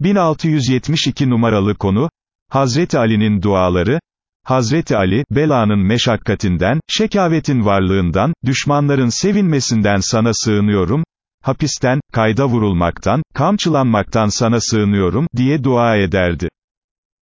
1672 numaralı konu, Hazreti Ali'nin duaları, Hazreti Ali, belanın meşakkatinden, şekavetin varlığından, düşmanların sevinmesinden sana sığınıyorum, hapisten, kayda vurulmaktan, kamçılanmaktan sana sığınıyorum, diye dua ederdi.